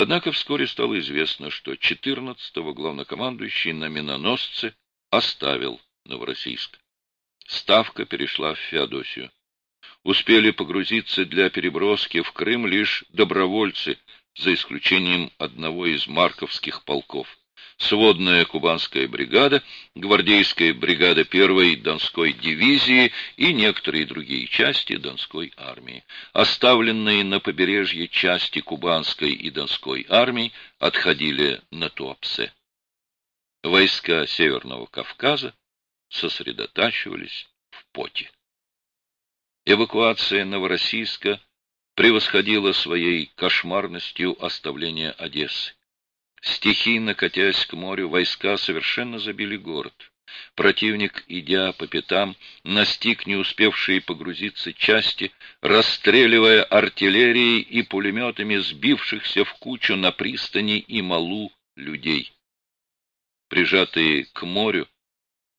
Однако вскоре стало известно, что 14-го главнокомандующий на миноносце оставил Новороссийск. Ставка перешла в Феодосию. Успели погрузиться для переброски в Крым лишь добровольцы, за исключением одного из марковских полков сводная кубанская бригада, гвардейская бригада первой Донской дивизии и некоторые другие части Донской армии. Оставленные на побережье части кубанской и Донской армий отходили на Туапсе. Войска Северного Кавказа сосредотачивались в поте. Эвакуация Новороссийска превосходила своей кошмарностью оставление Одессы. Стихийно катясь к морю, войска совершенно забили город. Противник, идя по пятам, настиг не успевшие погрузиться части, расстреливая артиллерией и пулеметами сбившихся в кучу на пристани и малу людей. Прижатые к морю,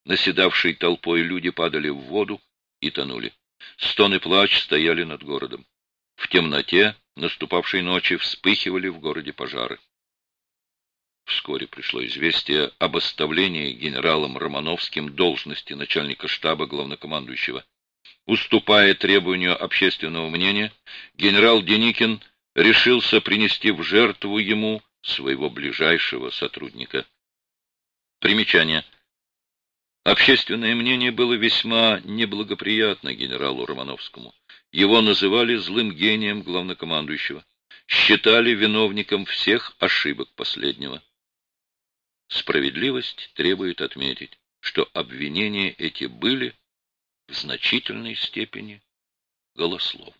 наседавшие толпой люди падали в воду и тонули. Стон и плач стояли над городом. В темноте наступавшей ночи вспыхивали в городе пожары. Вскоре пришло известие об оставлении генералом Романовским должности начальника штаба главнокомандующего. Уступая требованию общественного мнения, генерал Деникин решился принести в жертву ему своего ближайшего сотрудника. Примечание. Общественное мнение было весьма неблагоприятно генералу Романовскому. Его называли злым гением главнокомандующего. Считали виновником всех ошибок последнего. Справедливость требует отметить, что обвинения эти были в значительной степени голословны.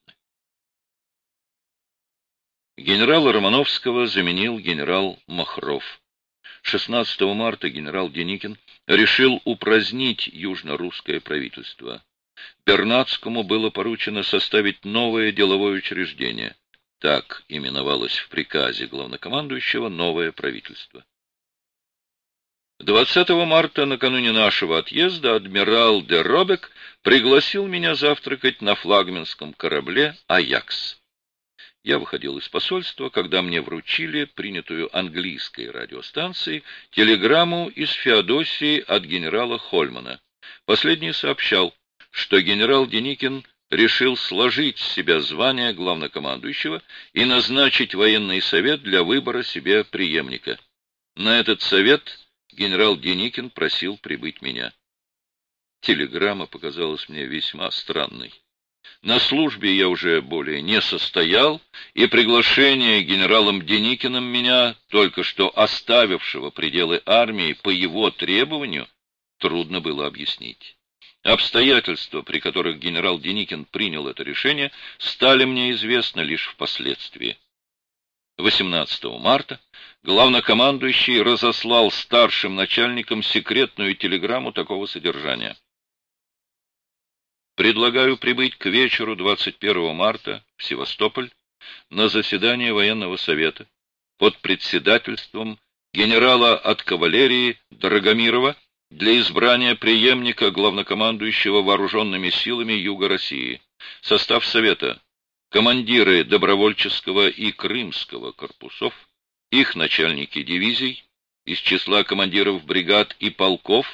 Генерала Романовского заменил генерал Махров. 16 марта генерал Деникин решил упразднить южно-русское правительство. Бернацкому было поручено составить новое деловое учреждение. Так именовалось в приказе главнокомандующего новое правительство. 20 марта, накануне нашего отъезда, адмирал де Робек пригласил меня завтракать на флагманском корабле «Аякс». Я выходил из посольства, когда мне вручили принятую английской радиостанцией телеграмму из Феодосии от генерала Хольмана. Последний сообщал, что генерал Деникин решил сложить с себя звание главнокомандующего и назначить военный совет для выбора себе преемника. На этот совет генерал Деникин просил прибыть меня. Телеграмма показалась мне весьма странной. На службе я уже более не состоял, и приглашение генералом Деникиным меня, только что оставившего пределы армии по его требованию, трудно было объяснить. Обстоятельства, при которых генерал Деникин принял это решение, стали мне известны лишь впоследствии. 18 марта главнокомандующий разослал старшим начальникам секретную телеграмму такого содержания. Предлагаю прибыть к вечеру 21 марта в Севастополь на заседание военного совета под председательством генерала от кавалерии Драгомирова для избрания преемника главнокомандующего вооруженными силами Юга России. Состав совета командиры добровольческого и крымского корпусов, их начальники дивизий, из числа командиров бригад и полков,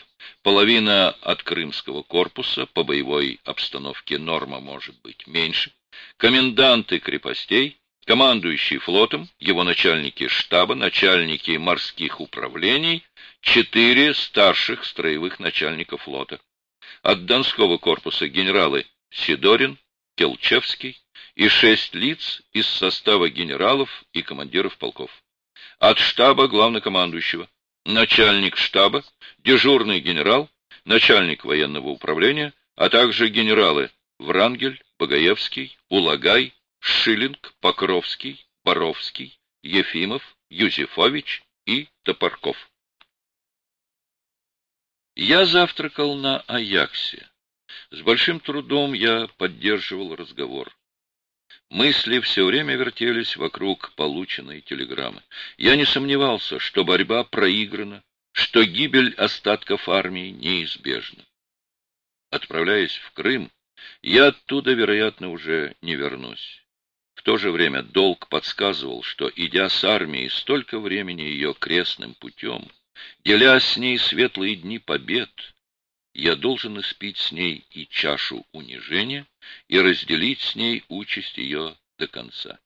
половина от крымского корпуса, по боевой обстановке норма может быть меньше, коменданты крепостей, командующий флотом, его начальники штаба, начальники морских управлений, четыре старших строевых начальника флота. От Донского корпуса генералы Сидорин, Келчевский, и шесть лиц из состава генералов и командиров полков. От штаба главнокомандующего, начальник штаба, дежурный генерал, начальник военного управления, а также генералы Врангель, Богоевский, Улагай, Шиллинг, Покровский, Боровский, Ефимов, Юзефович и Топорков. Я завтракал на Аяксе. С большим трудом я поддерживал разговор. Мысли все время вертелись вокруг полученной телеграммы. Я не сомневался, что борьба проиграна, что гибель остатков армии неизбежна. Отправляясь в Крым, я оттуда, вероятно, уже не вернусь. то же время долг подсказывал, что, идя с армией столько времени ее крестным путем, деля с ней светлые дни побед, я должен испить с ней и чашу унижения, и разделить с ней участь ее до конца.